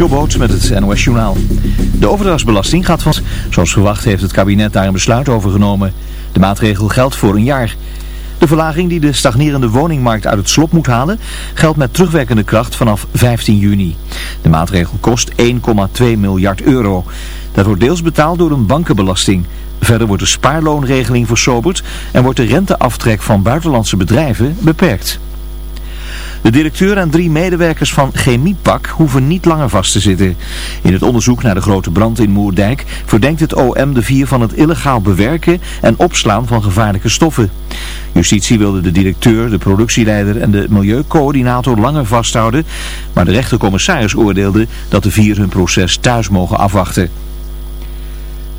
Jobboot met het NOS Journaal. De overdrachtsbelasting gaat van... Zoals verwacht heeft het kabinet daar een besluit over genomen. De maatregel geldt voor een jaar. De verlaging die de stagnerende woningmarkt uit het slop moet halen... geldt met terugwerkende kracht vanaf 15 juni. De maatregel kost 1,2 miljard euro. Dat wordt deels betaald door een bankenbelasting. Verder wordt de spaarloonregeling versoberd... en wordt de renteaftrek van buitenlandse bedrijven beperkt. De directeur en drie medewerkers van Chemiepak hoeven niet langer vast te zitten. In het onderzoek naar de grote brand in Moerdijk verdenkt het OM de vier van het illegaal bewerken en opslaan van gevaarlijke stoffen. Justitie wilde de directeur, de productieleider en de milieucoördinator langer vasthouden, maar de rechtercommissaris oordeelde dat de vier hun proces thuis mogen afwachten.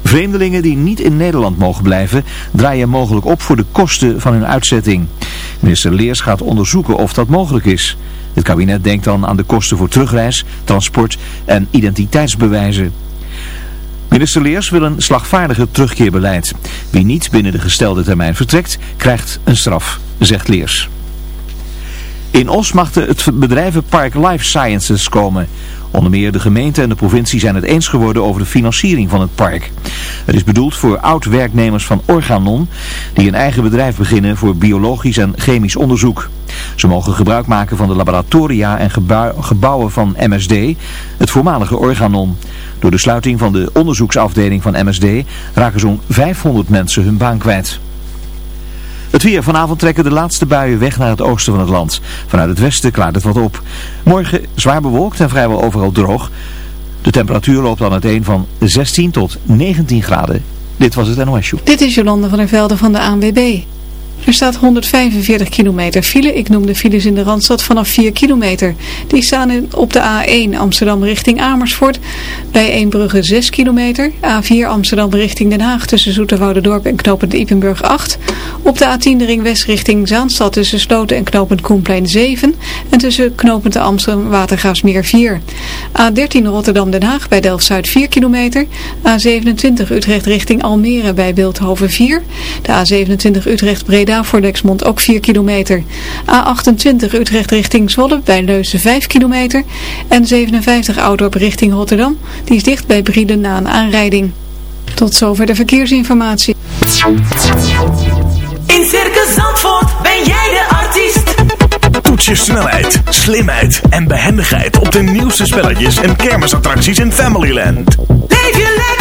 Vreemdelingen die niet in Nederland mogen blijven draaien mogelijk op voor de kosten van hun uitzetting. Minister Leers gaat onderzoeken of dat mogelijk is. Het kabinet denkt dan aan de kosten voor terugreis, transport en identiteitsbewijzen. Minister Leers wil een slagvaardiger terugkeerbeleid. Wie niet binnen de gestelde termijn vertrekt, krijgt een straf, zegt Leers. In Os mag het bedrijvenpark Life Sciences komen. Onder meer de gemeente en de provincie zijn het eens geworden over de financiering van het park. Het is bedoeld voor oud-werknemers van Organon die een eigen bedrijf beginnen voor biologisch en chemisch onderzoek. Ze mogen gebruik maken van de laboratoria en gebouwen van MSD, het voormalige Organon. Door de sluiting van de onderzoeksafdeling van MSD raken zo'n 500 mensen hun baan kwijt. Het weer. Vanavond trekken de laatste buien weg naar het oosten van het land. Vanuit het westen klaart het wat op. Morgen zwaar bewolkt en vrijwel overal droog. De temperatuur loopt dan uiteen van 16 tot 19 graden. Dit was het NOS Show. Dit is Jolande van der Velde van de ANWB. Er staat 145 kilometer file. Ik noem de files in de Randstad vanaf 4 kilometer. Die staan op de A1 Amsterdam richting Amersfoort. Bij Eembrugge 6 kilometer. A4 Amsterdam richting Den Haag tussen Zoeterwouderdorp en Knopend Ipenburg 8. Op de A10 de ring west richting Zaanstad tussen Sloten en Knopend Koenplein 7. En tussen de Amsterdam Watergraafsmeer 4. A13 Rotterdam Den Haag bij Delft-Zuid 4 kilometer. A27 Utrecht richting Almere bij Beeldhoven 4. De A27 Utrecht Breda voor Lexmond ook 4 kilometer. A28 Utrecht richting Zwolle bij Leuzen 5 kilometer. En 57 Oudorp richting Rotterdam. Die is dicht bij Brieden na een aanrijding. Tot zover de verkeersinformatie. In Circus Zandvoort ben jij de artiest. Toets je snelheid, slimheid en behendigheid op de nieuwste spelletjes en kermisattracties in Familyland. Leef je lekker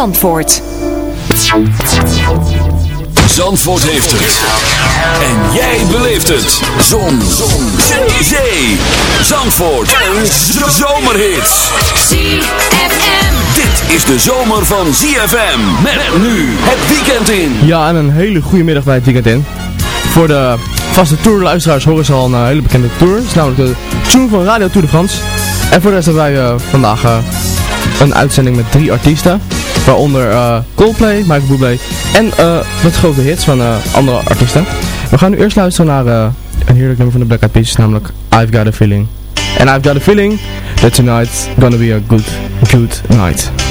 Zandvoort heeft het. En jij beleeft het. Zon. Zon. Zee. Zee. Zandvoort. Een zomerhit. ZFM. Dit is de zomer van ZFM. Met nu het weekend in. Ja, en een hele goede middag bij het weekend in. Voor de vaste tourluisteraars horen ze al een eh, hele bekende tour. Het is namelijk de Tour van Radio Tour de France. En voor de rest hebben wij uh, vandaag uh, een uitzending met drie artiesten. Waaronder eh, Coldplay, Michael Bublé en uh, wat grote hits van andere artiesten. We gaan nu eerst luisteren naar een heerlijk nummer van de Black Eyed Peas, namelijk I've Got A Feeling. And I've got a feeling that tonight's gonna be a good, good night.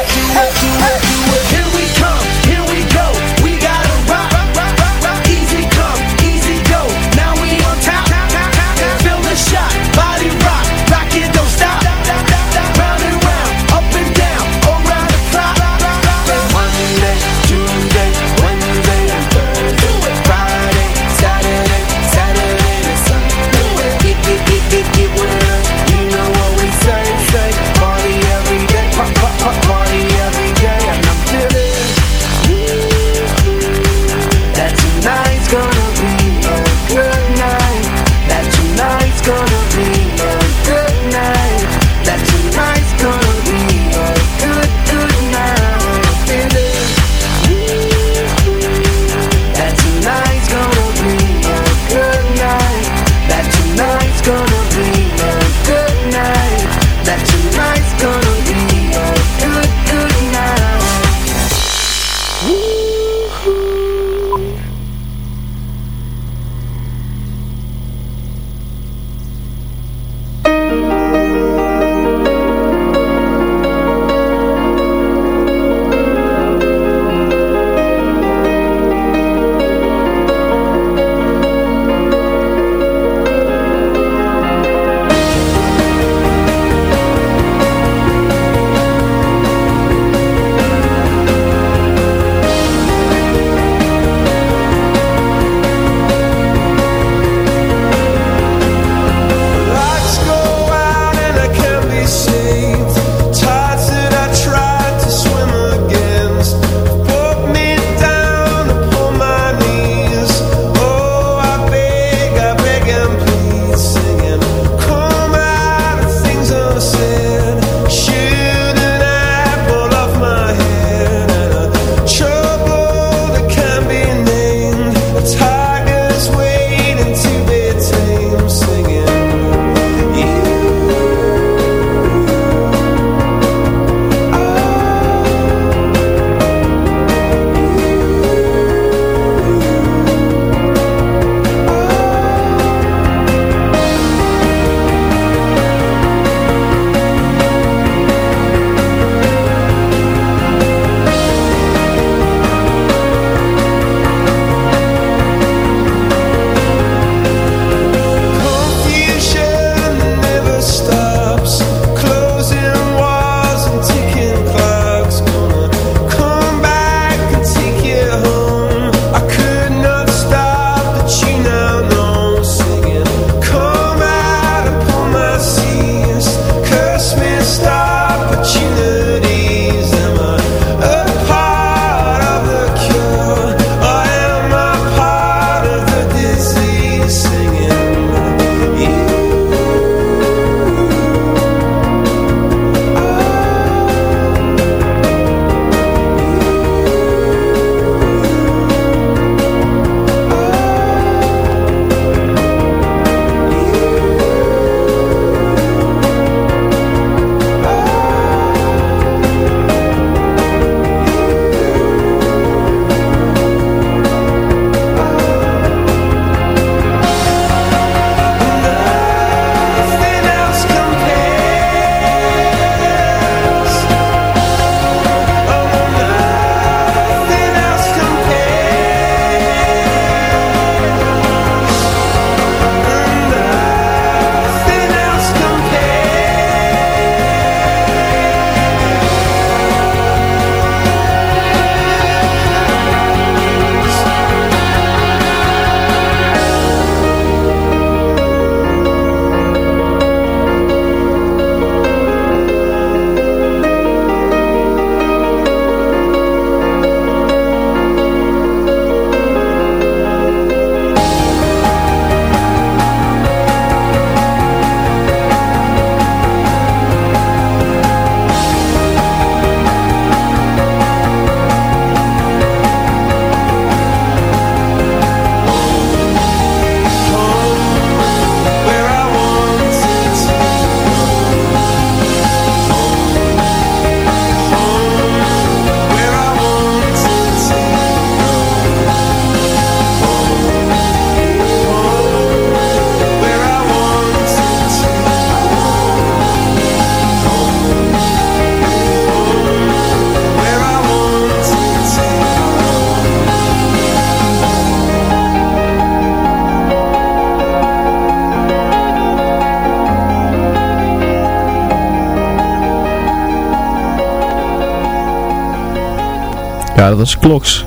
Dat was Clocks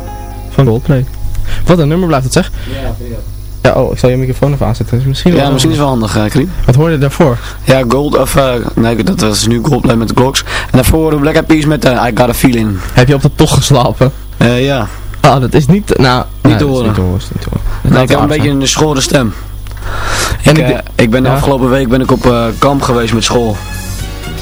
van Goldplay. Wat een nummer blijft het zeg. Ja, oh, ik zal je microfoon even aanzetten. Dus misschien Ja, wel- misschien is wel handig, uh. Wat hoorde je daarvoor? Ja, Gold, of, eh, nee, dat was nu Goldplay met de Clocks. En daarvoor de Black Eyed Peas met eh, I Got A Feeling. Heb je op de toch geslapen? Ja, Ah, dat is niet... Nou, nee, te dat is horen. Niet te horen. is niet te horen. Dat laat ik heb een beetje een schorre stem. En ik, ik ik ben de ja. afgelopen week ben ik op kamp geweest met school.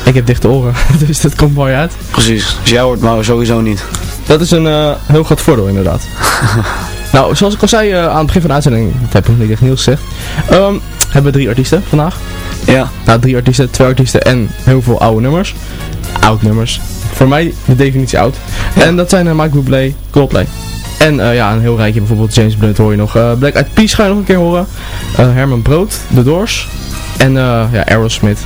Ik heb dichte oren, dus dat komt mooi uit. Precies, dus jij hoort me sowieso niet. Dat is een eh, heel groot voordeel inderdaad. nou, zoals ik al zei eh, aan het begin van de uitzending, dat heb ik nog niet echt nieuws gezegd, ehm, hebben we drie artiesten vandaag. Ja, Nou, drie artiesten, twee artiesten en heel veel oude nummers. Oud nummers. Voor mij de definitie oud. En dat zijn uh, Mike Bublé, Coldplay. En eh, ja, een heel rijtje, bijvoorbeeld James Blunt hoor je nog. eh, Black Eyed Peas ga je nog een keer horen. Eh, Herman Brood, The Doors. En eh, ja, Aerosmith.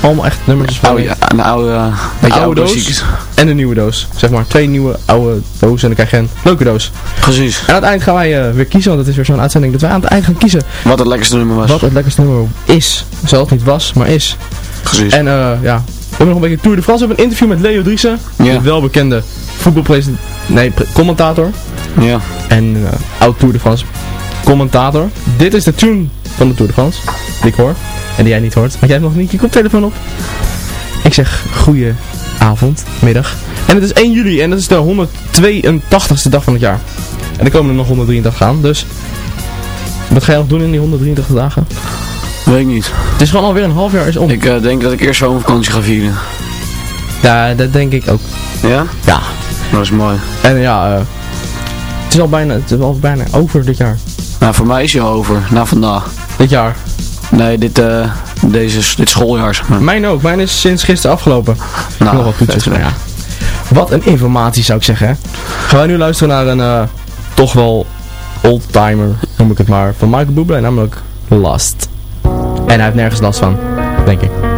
Allemaal echt nummers van ja, een oude, oude oude doos. muziek. En een nieuwe doos. Zeg maar, twee nieuwe oude dozen en dan krijg je een leuke doos. Precies, En uiteindelijk gaan wij eh, weer kiezen, want het is weer zo'n uitzending dat wij aan het eind gaan kiezen. wat het lekkerste nummer was. Wat het lekkerste nummer is. Zelfs niet was, maar is. Precies. En eh, ja, we hebben nog een beetje Tour de France. We hebben een interview met Leo Driessen. Ja. De welbekende voetbalpresentator. Nee, commentator. ja, En eh, oud Tour de France commentator. Dit is de tune van de Tour de France. Die ik hoor. En die jij niet hoort. Want jij hebt nog niet je koptelefoon op. Ik zeg goeie avond, middag. En het is 1 juli en dat is de 182ste dag van het jaar. En er komen er nog 183 aan. Dus wat ga je nog doen in die 183 dagen? weet ik niet. Het is gewoon alweer een half jaar is om. Ik eh, denk dat ik eerst zomervakantie ga vieren. Ja, dat denk ik ook. Ja? Ja. Dat is mooi. En ja, eh, het is al bijna, het is al bijna over dit jaar. Nou, voor mij is hij over, na vandaag. Dit jaar. Nee, dit, eh, deze, dit schooljaar, zeg maar. Mijn ook. Mijn is sinds gisteren afgelopen. Nou, Nog wat toetsen, maar ja. Wat een informatie zou ik zeggen, hè. Gaan wij nu luisteren naar een eh, toch wel oldtimer, noem ik het maar, van Michael Bublé, namelijk Last. En hij heeft nergens last van, denk ik.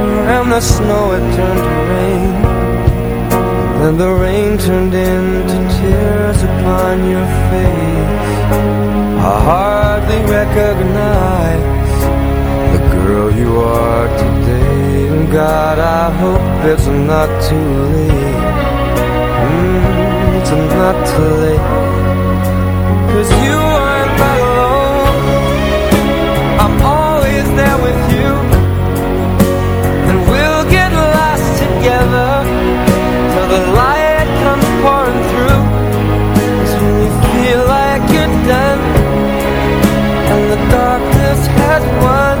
And the snow had turned to rain. And the rain turned into tears upon your face. I hardly recognize The girl you are today. And God, I hope it's not too late. Mm, It's not too late. Cause you aren't alone I'm always there with you together. Till the light comes pouring through. It's when you feel like you're done. And the darkness has won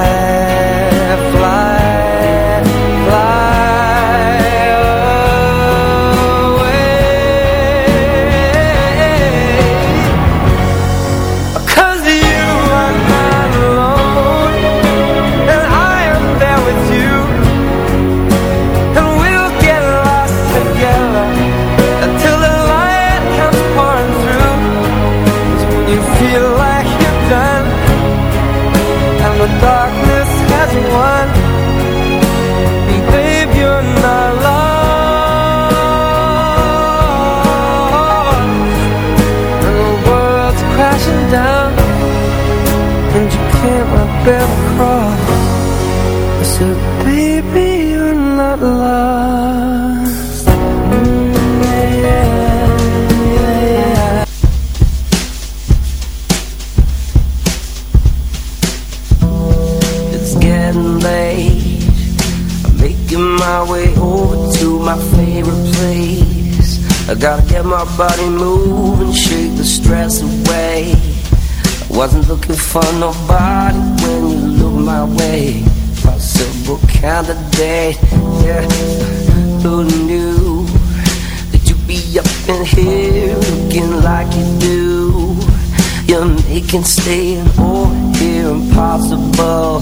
Making staying over here impossible.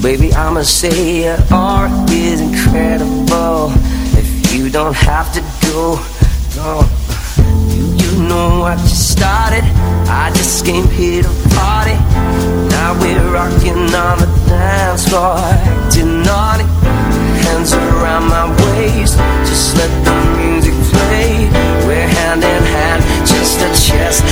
Baby, I'ma say your art is incredible. If you don't have to go, no. You, you know what you started. I just came here to party. Now we're rocking on the dance floor, acting naughty. Hands around my waist, just let the music play. We're hand in hand, just a chest.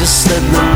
Just let the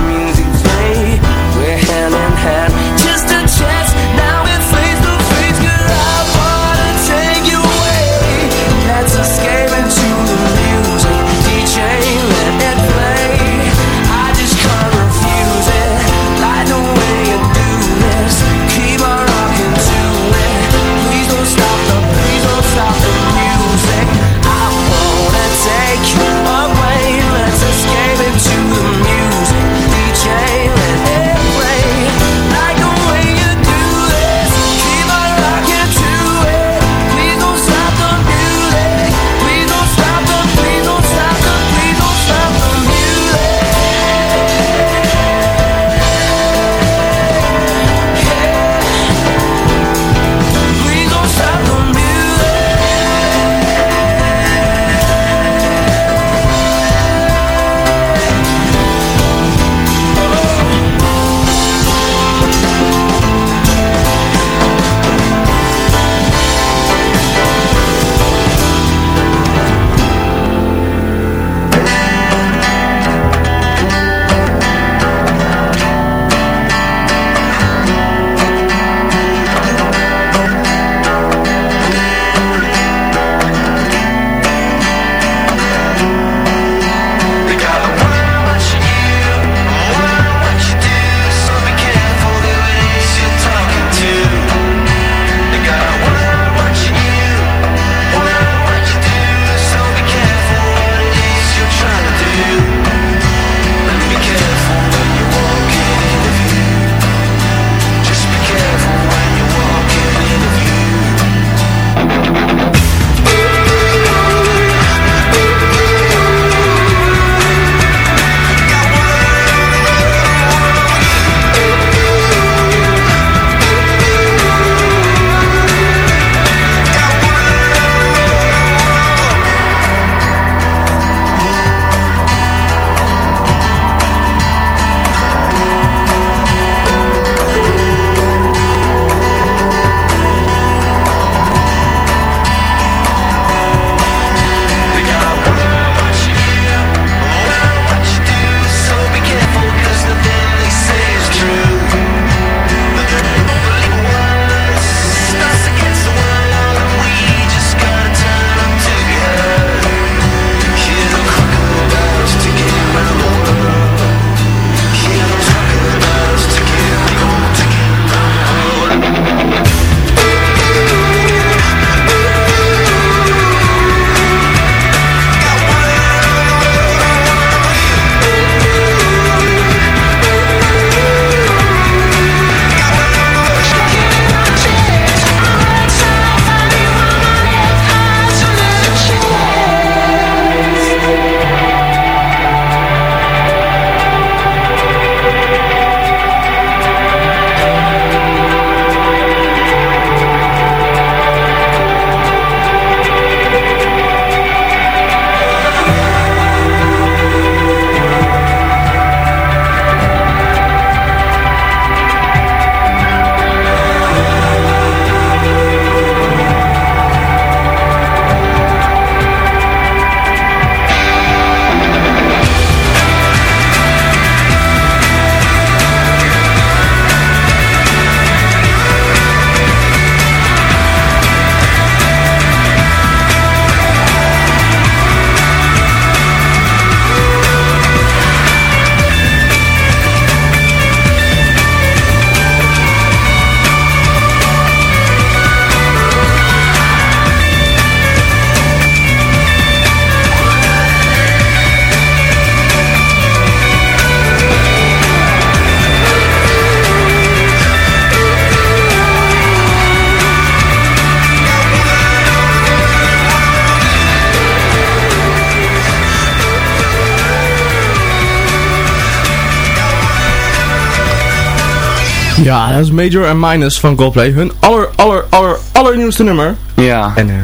Ja, dat is Major en Minus van Coldplay. Hun aller, aller, aller, allernieuwste nummer. Ja. En eh,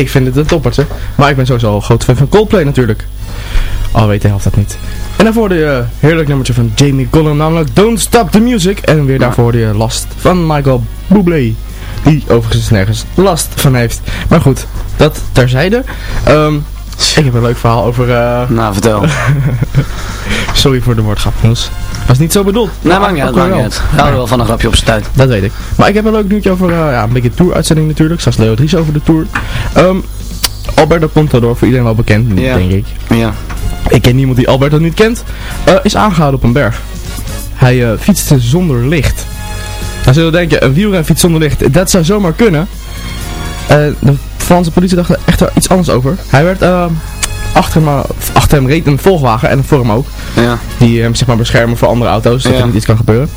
ik vind het een toppertje. Maar ik ben sowieso al een groot fan van Coldplay natuurlijk. Al weet de helft dat niet. En daarvoor de eh, heerlijk nummertje van Jamie Cullum, namelijk Don't Stop the Music. En weer daarvoor de Last van Michael Bublé. Die overigens nergens last van heeft. Maar goed, dat terzijde. Ehm ik heb een leuk verhaal over... eh, Nou, vertel. Sorry voor de woordgrap, Niels. Was niet zo bedoeld. Nee, maakt niet uit, maakt niet wel. uit. We houden wel van een grapje op zijn tijd. Dat weet ik. Maar ik heb een leuk nieuwtje over eh, ja, een beetje tour-uitzending natuurlijk. Straks Leo Dries over de tour. Ehm Alberto Contador, voor iedereen wel bekend, Ja. denk ik. Ja. Ik ken niemand die Alberto niet kent. eh, is aangehouden op een berg. Hij eh, fietste zonder licht. Dan zul je denken, een wielrenfiets zonder licht, dat zou zomaar kunnen. De Franse politie dacht er echt wel iets anders over. Hij werd... achter, hem, achter hem reed een volgwagen en voor hem ook. Ja. Die hem zeg maar beschermen voor andere auto's, dat Ja. er niet iets kan gebeuren.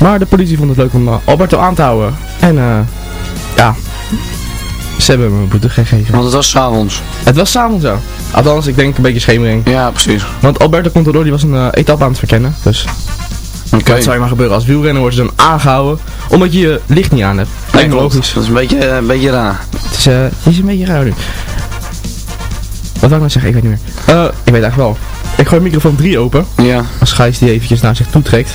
Maar de politie vond het leuk om eh, Alberto aan te houden. En eh ja, ze hebben hem een boete gegeven. Want het was s'avonds. Het was s'avonds zo. Althans, ik denk een beetje schemering. Ja, precies. Want Alberto Contador die was een eh, etappe aan het verkennen. Dus Oké. dat zou je maar gebeuren. Als wielrenner word je dan aangehouden omdat je je licht niet aan hebt. Lijkt me klopt. logisch. Dat is een beetje, eh, een beetje raar. Het is, eh, het is een beetje raar nu. Wat wil ik nou zeggen? Ik weet niet meer. Eh, ik weet eigenlijk wel. Ik gooi microfoon 3 open. Ja. Als Gijs die eventjes naar zich toe trekt.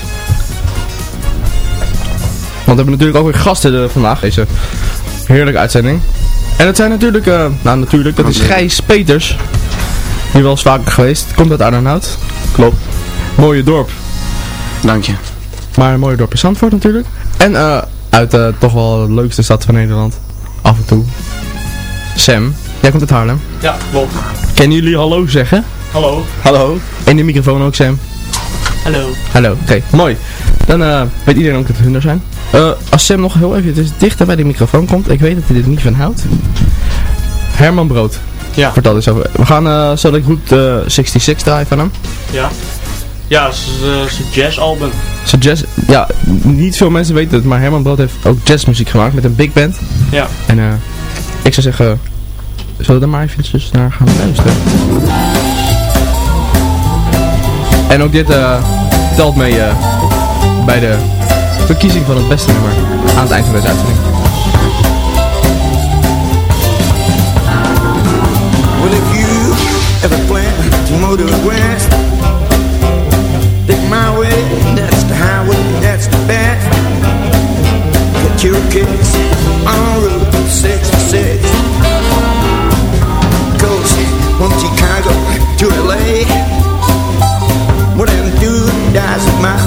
Want we hebben natuurlijk ook weer gasten vandaag. Deze heerlijke uitzending. En het zijn natuurlijk, eh, nou natuurlijk, dat is Gijs Peters. Hier wel eens vaker geweest. Komt uit Arnhout. Klopt. Mooie dorp. Dank je. Maar een mooie dorp is Zandvoort natuurlijk. En eh, uit toch wel de leukste stad van Nederland. Af en toe. Sam. Jij komt uit Haarlem. Ja, klopt. Kennen jullie hallo zeggen? Hallo. Hallo. En de microfoon ook Sam. Hallo. Hallo, oké, mooi. Dan eh, weet iedereen ook dat hun er zijn. Eh, als Sam nog heel even dichter bij de microfoon komt, ik weet dat hij dit niet van houdt. Herman Brood. Ja. Vertel eens over. We gaan uh, zo ik goed eh 66 draaien van hem. Ja. Ja, eh, zijn jazzalbum. Zijn jazz, ja, niet veel mensen weten het, maar Herman Brood heeft ook jazzmuziek gemaakt met een big band. Ja. En eh, ik zou zeggen, zullen we er maar eventjes naar gaan luisteren. En ook dit eh, telt mee eh, bij de verkiezing van het beste nummer aan het eind van deze uitzending. You ever plan to take my way, that's the highway, that's the best. Get your kicks on Route 66. From Chicago to LA. Than two dozen miles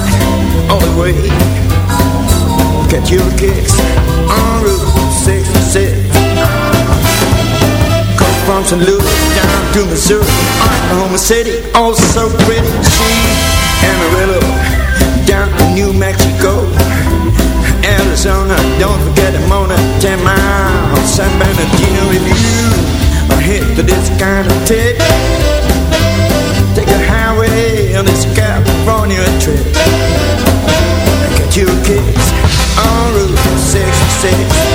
all the way. Get your kicks on Route 66. Come from St. Louis down to Missouri, Oklahoma City, oh so pretty. She Amarillo down to New Mexico, Arizona. Don't forget Mona, 10 miles, San Bernardino. If you hit to this kind of tip, take a highway on this California trip. Get your kicks on Route 66.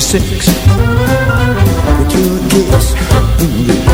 66. Get your kicks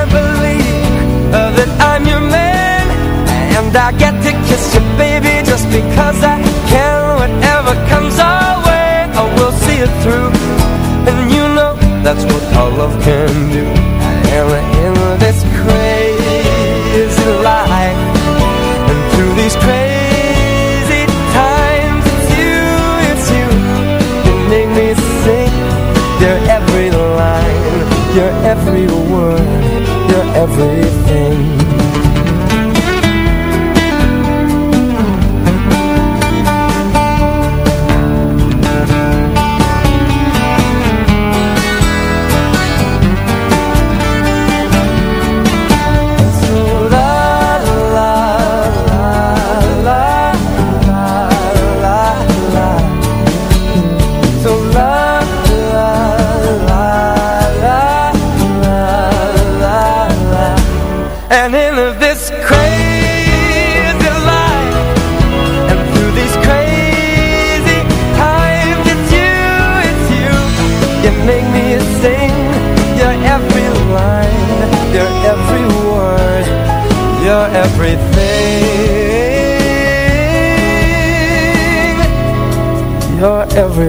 And I get to kiss you baby Just because I can. Whatever comes our way I will see it through. And you know that's what our love can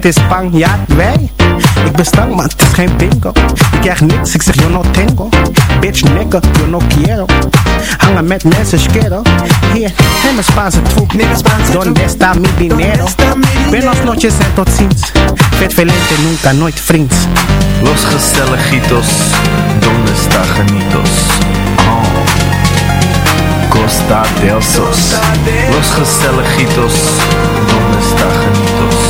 Het is Spanjaard, wij. Ik ben stank, maar het is geen bingo. Ik krijg niks, ik zeg yo no tengo. Bitch, nigga, yo no quiero. Hangen met mensen, schero. Hier, neem een Spaanse troep. Donde está mi dinero? Buenos noches en tot ziens. Vet velente, nunca, nooit vriends. Los gezelligitos, donde está genitos? Oh. Costa del Sos. Los gezelligitos, donde está genitos?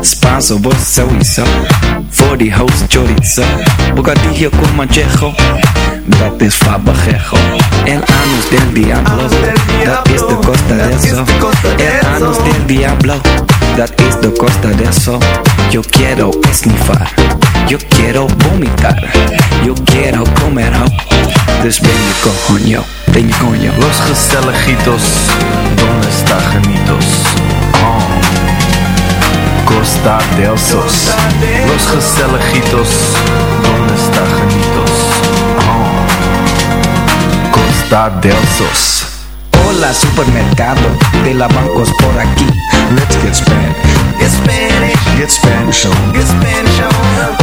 Spanso, vos sowieso. Voor die host chorizo. Bocadillo con manchejo. Dat is fabajejo. El anus del diablo. Dat is de costa de eso. El anus del diablo. Dat is de costa de eso. Yo quiero esnifar. Yo quiero vomitar. Yo quiero comer ho. Dus ben je coño. Ben je coño. Los gezelligitos, donde está genitos? Costa del Sos. Los gezelligitos, donde está genitos? Oh. Costa del Sos. Hola supermercado de la bancos por aquí. Let's get Spanish. Get Spanish. Get Spanish. Get Spanish.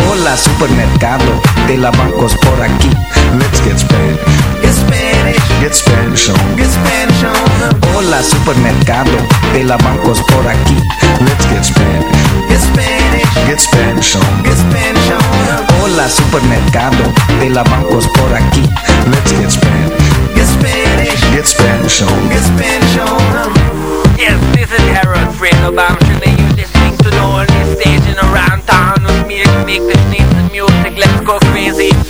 Hola supermercado de la bancos por aquí. Let's get Spanish. Get Spanish. Get Spanish on. Get Spanish on. Hola supermercado de la bancos por aquí. Let's get Spanish. Get Spanish. Get Spanish on. Get Spanish on. Hola supermercado de la bancos por aquí. Let's get Spanish. Get Spanish. Get Spanish on. Get Spanish on. Yes, this is Harold Fredo. I'm sure that you listening to the only station around town with me to make this nice music. Let's go crazy.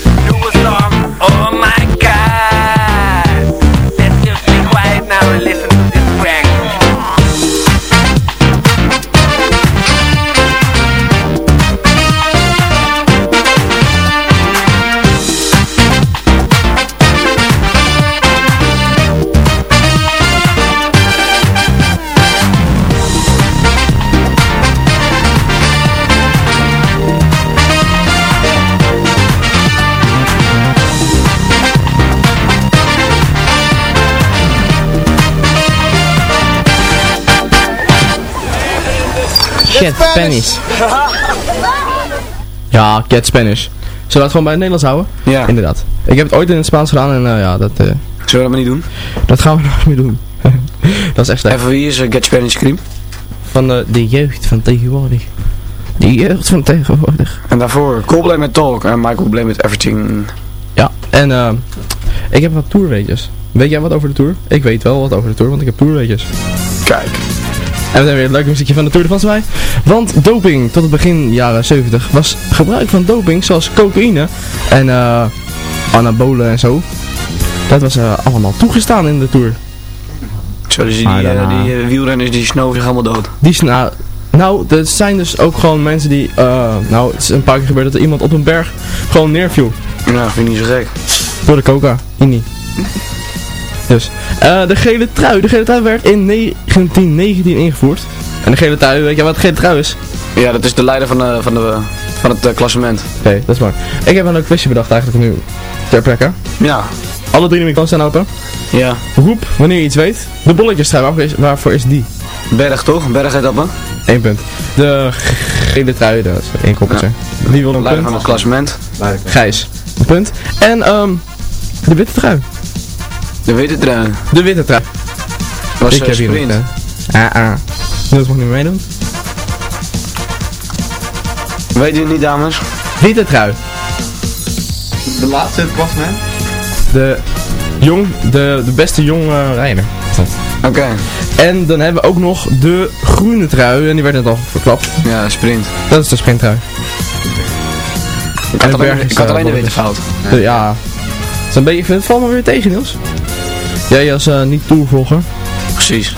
Get Spanish. Ja, get Spanish. Zullen we het gewoon bij het Nederlands houden? Ja. Inderdaad. Ik heb het ooit in het Spaans gedaan en eh, ja, dat... eh, Zullen we dat maar niet doen? dat gaan we nooit meer doen. dat is echt slecht. Even wie is eh, Get Spanish Cream? Van de, de jeugd van tegenwoordig. De jeugd van tegenwoordig. En daarvoor Coldplay met Talk en Michael Blame met Everything. Ja, en eh, ik heb wat tourweetjes. Weet jij wat over de tour? Ik weet wel wat over de tour, want ik heb tourweetjes. Kijk. En we hebben weer een leuk muziekje van de Tour de France bij. Want doping tot het begin jaren 70 was gebruik van doping zoals cocaïne en eh anabolen en zo. Dat was eh, allemaal toegestaan in de Tour. Zo, dus die, eh, die wielrenners die snoven zich allemaal dood. Die nou, nou, er zijn dus ook gewoon mensen die, nou, het is een paar keer gebeurd dat er iemand op een berg gewoon neerviel. Nou, vind ik niet zo gek. Door de coca, niet. Dus, eh, de gele trui. De gele trui werd in 1919 ingevoerd. En de gele trui, weet je wat de gele trui is? Ja, dat is de leider van, de, van, de, van het eh, klassement. Oké, dat is waar. Ik heb een leuk quizje bedacht eigenlijk nu ter plekke. Ja. Alle drie de microfoons zijn open. Ja. Roep wanneer je iets weet. De bolletjes trui, waarvoor is, waarvoor is die? Berg toch? Berg etappe? Eén punt. De gele trui, dat is één koppeltje. Wie wil een Leider punt? van het klassement. Gijs. Een punt. En ehm de witte trui. De witte trui. De witte trui. Was ik heb hier hè. Ah, ah. Niels mag niet meer meedoen. Weet je het niet, dames? Witte trui. De laatste het klassement? De, jong, de, de beste jonge rijder. dat. Oké. En dan hebben we ook nog de groene trui. En die werd net al verklapt. Ja, sprint. Dat is de sprinttrui. Ik had alleen, ik had eh, alleen de witte fout. De- ja. Een beetje, ik vind het valt me weer tegen, Niels. Jij als eh, niet-tourvolger. Precies.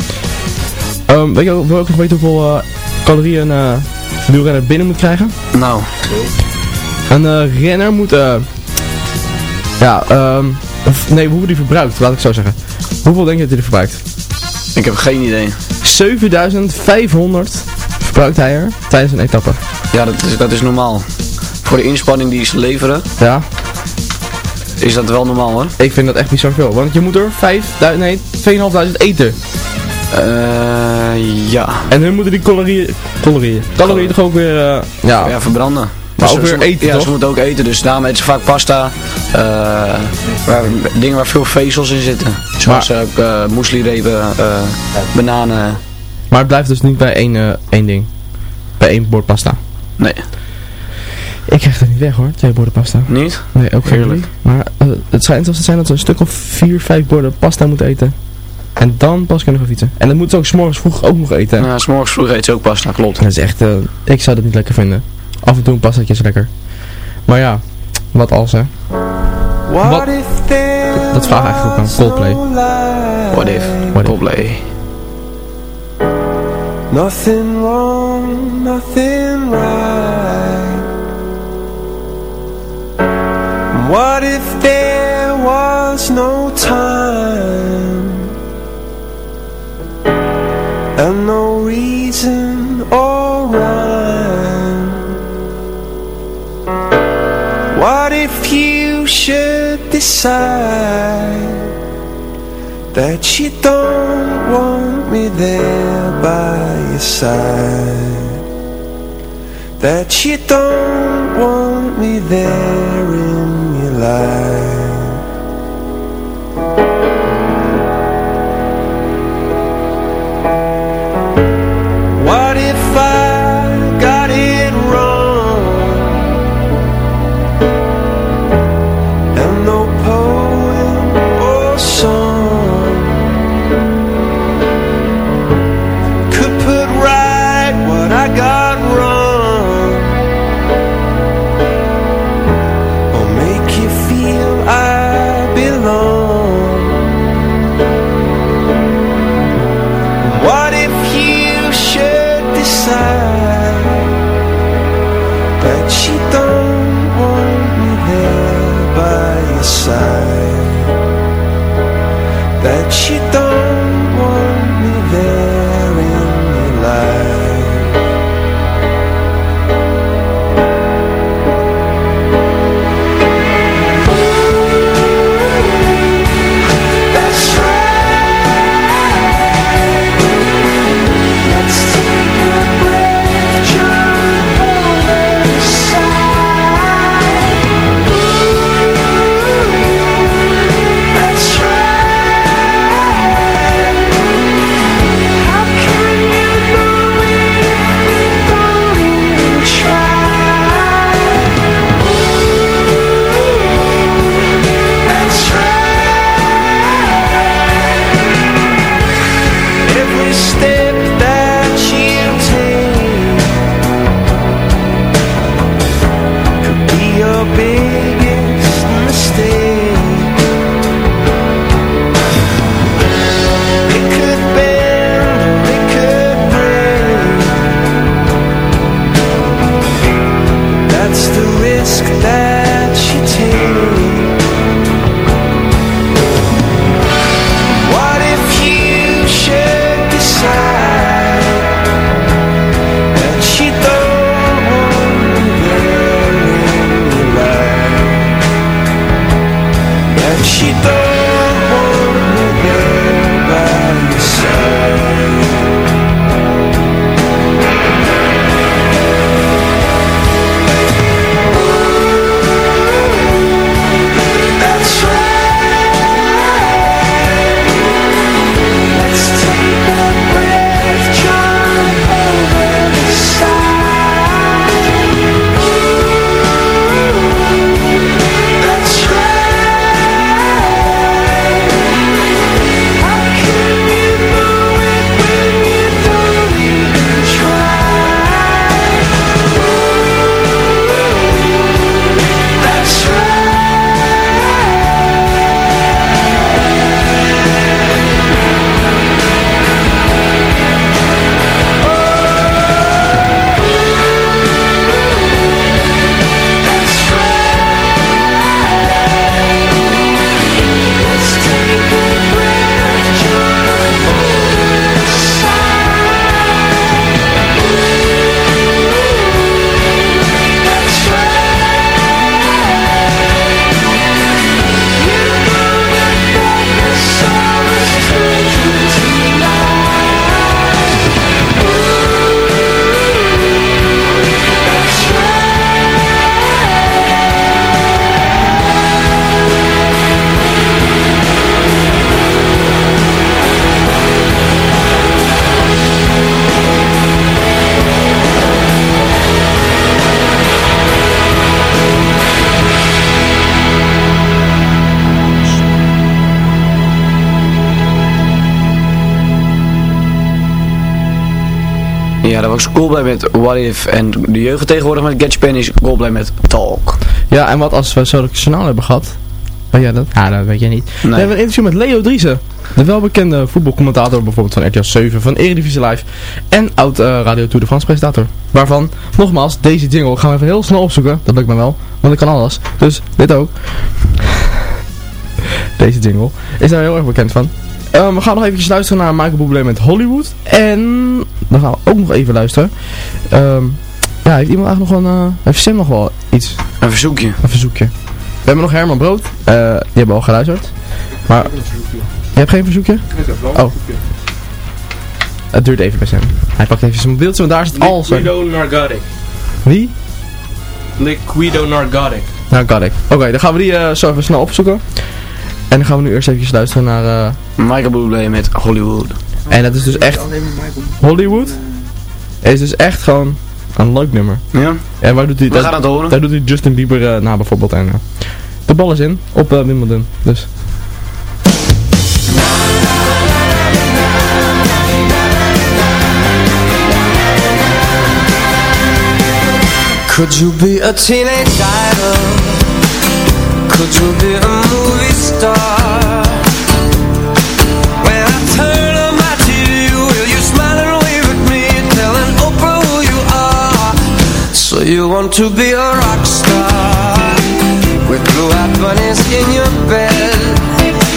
Ehm, weet je wil ook nog weten hoeveel eh, calorieën een uh, wielrenner binnen moet krijgen? Nou. Een eh, renner moet, eh ja, ehm, of, nee, hoeveel die verbruikt, laat ik zo zeggen. Hoeveel denk je dat hij er verbruikt? Ik heb geen idee. 7500 verbruikt hij er tijdens een etappe. Ja, dat is, dat is normaal. Voor de inspanning die ze leveren, Ja, is dat wel normaal hoor. ik vind dat echt bizar veel. Want je moet er 5000, nee, 2500 eten. Eh, ja. En hun moeten die calorieën, calorieën, calorieën toch ook weer, eh, ja, Ja, verbranden. Maar Dus ook ze- weer eten, Ja, toch? ze moeten ook eten. Dus daarom eten ze vaak pasta. eh, waar, dingen waar veel vezels in zitten. Zoals ook uh, muesli-repen, eh, bananen. Maar het blijft dus niet bij één, eh, één ding. Bij één bord pasta. Nee. Ik krijg het niet weg hoor, twee borden pasta. Niet? Nee, ook geen Heerlijk. jullie. Maar eh, het schijnt als het zijn dat we een stuk of vier, vijf borden pasta moeten eten. En dan pas kunnen we fietsen. En dan moeten ze ook 's morgens vroeg ook nog eten. Ja, s morgens vroeg eten ze ook pasta, klopt. Dat is echt, eh, ik zou dat niet lekker vinden. Af en toe een pastaatje is lekker. Maar ja, wat als hè. Wat? Dat vraag ik eigenlijk ook aan Coldplay. What if? What if? Coldplay. Nothing wrong, nothing right. What if there was no time and no reason or rhyme? What if you should decide that you don't want me there by your side? That you don't want me there in your What If. En de jeugd tegenwoordig met Get is Coldplay met Talk. Ja, en wat als we zo'n journaal hebben gehad? Weet jij dat? Ja, dat weet jij niet. We hebben een interview met Leo Driessen. De welbekende voetbalcommentator bijvoorbeeld van RTL 7, van Eredivisie Live. En oud eh, Radio Tour de France presentator. Waarvan, nogmaals, deze jingle gaan we even heel snel opzoeken. Dat lukt me wel, want ik kan alles. Dus, dit ook. deze jingle. Is daar heel erg bekend van. Ehm, we gaan nog even luisteren naar Michael Bublé met Hollywood. En dan gaan we ook nog even luisteren. Ehm, ja, heeft iemand eigenlijk nog een... eh, heeft Sam nog wel iets? Een verzoekje. Een verzoekje. We hebben nog Herman Brood. Eh, die hebben we al geluisterd. Maar... Je hebt geen verzoekje? Oh. Het duurt even bij Sam. Hij pakt even zijn mobieltje, want daar is het al. Liquido Narcotic. Wie? Liquido Narcotic. Got ik. Oké, dan gaan we die eh, zo even snel opzoeken. En dan gaan we nu eerst even luisteren naar... eh, Michael Bublé met Hollywood. En dat is dus echt... Hollywood is dus echt gewoon een leuk nummer. Ja. En waar doet hij... We daar- gaan het horen. Daar doet hij Justin Bieber eh, na bijvoorbeeld. En, eh, de bal is in op eh, Wimbledon. Dus... Could you be a teenage idol? Could you be a movie You want to be a rock star With blue happiness in your bed?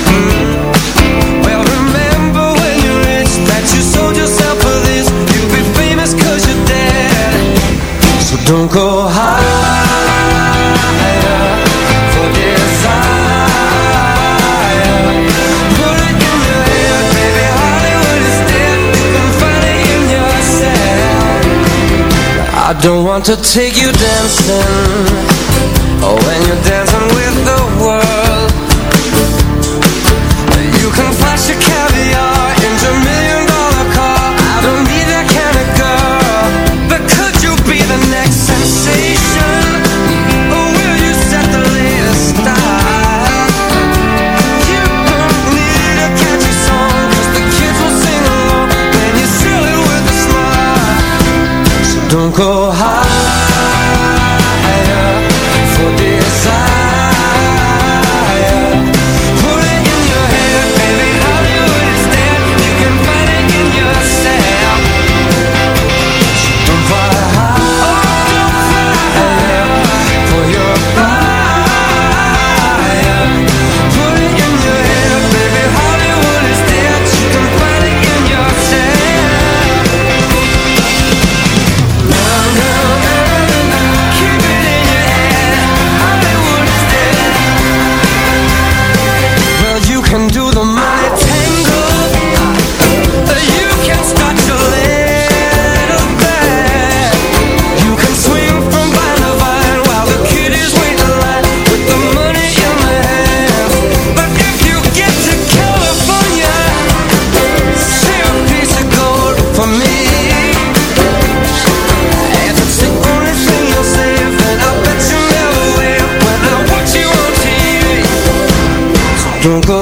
Mm. Well remember when you're rich That you sold yourself for this? You'll be famous you you're dead. So don't go high. I don't want to take you dancing. Oh, when you're dancing Don't go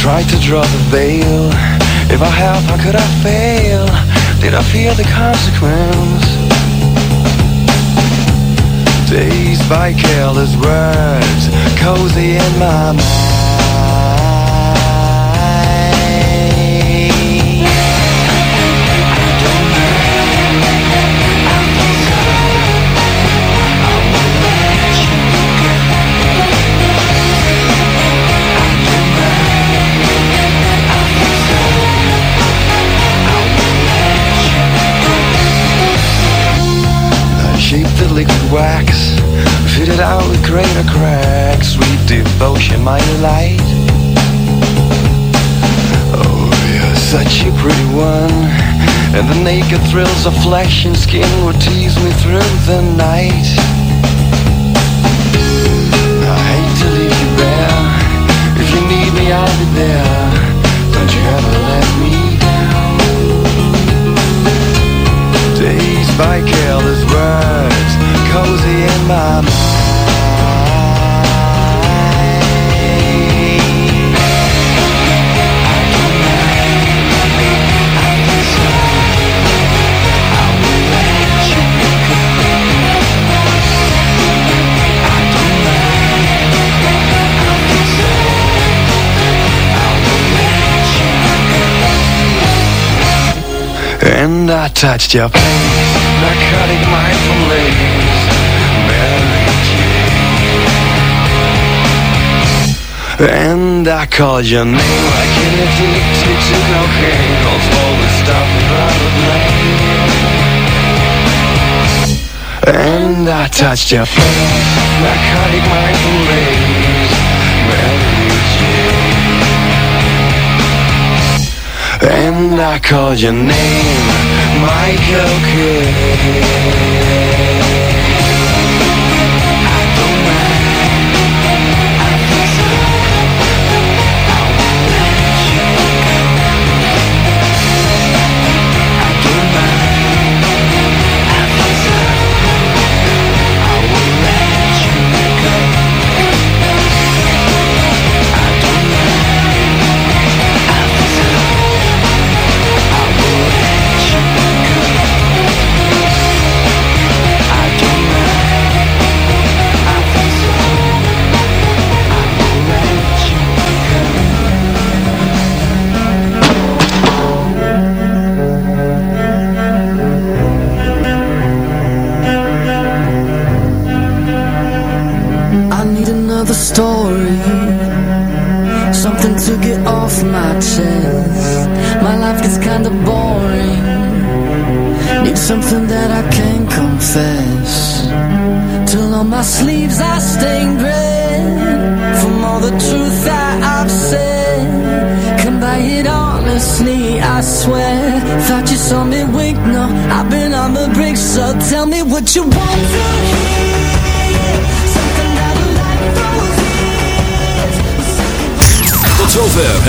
tried to draw the veil? If I have, how could I fail? Did I fear the consequence? Dazed by careless words, cozy in my mind. Wax, fitted out with greater cracks, sweet devotion, my delight. Oh, you're such a pretty one, and the naked thrills of flesh and skin would tease me through the night. I hate to leave you bare, if you need me, I'll be there. Don't you ever let me down. Dazed by careless words, cozy in my mind. Touched your face, narcotic mindful lace, Mary Jane. And I called your name like an addicted to cocaine, calls all the stuff without a blame. And I touched your face, narcotic mindful lace, Mary Jane. And I called your name, Michael Kidd.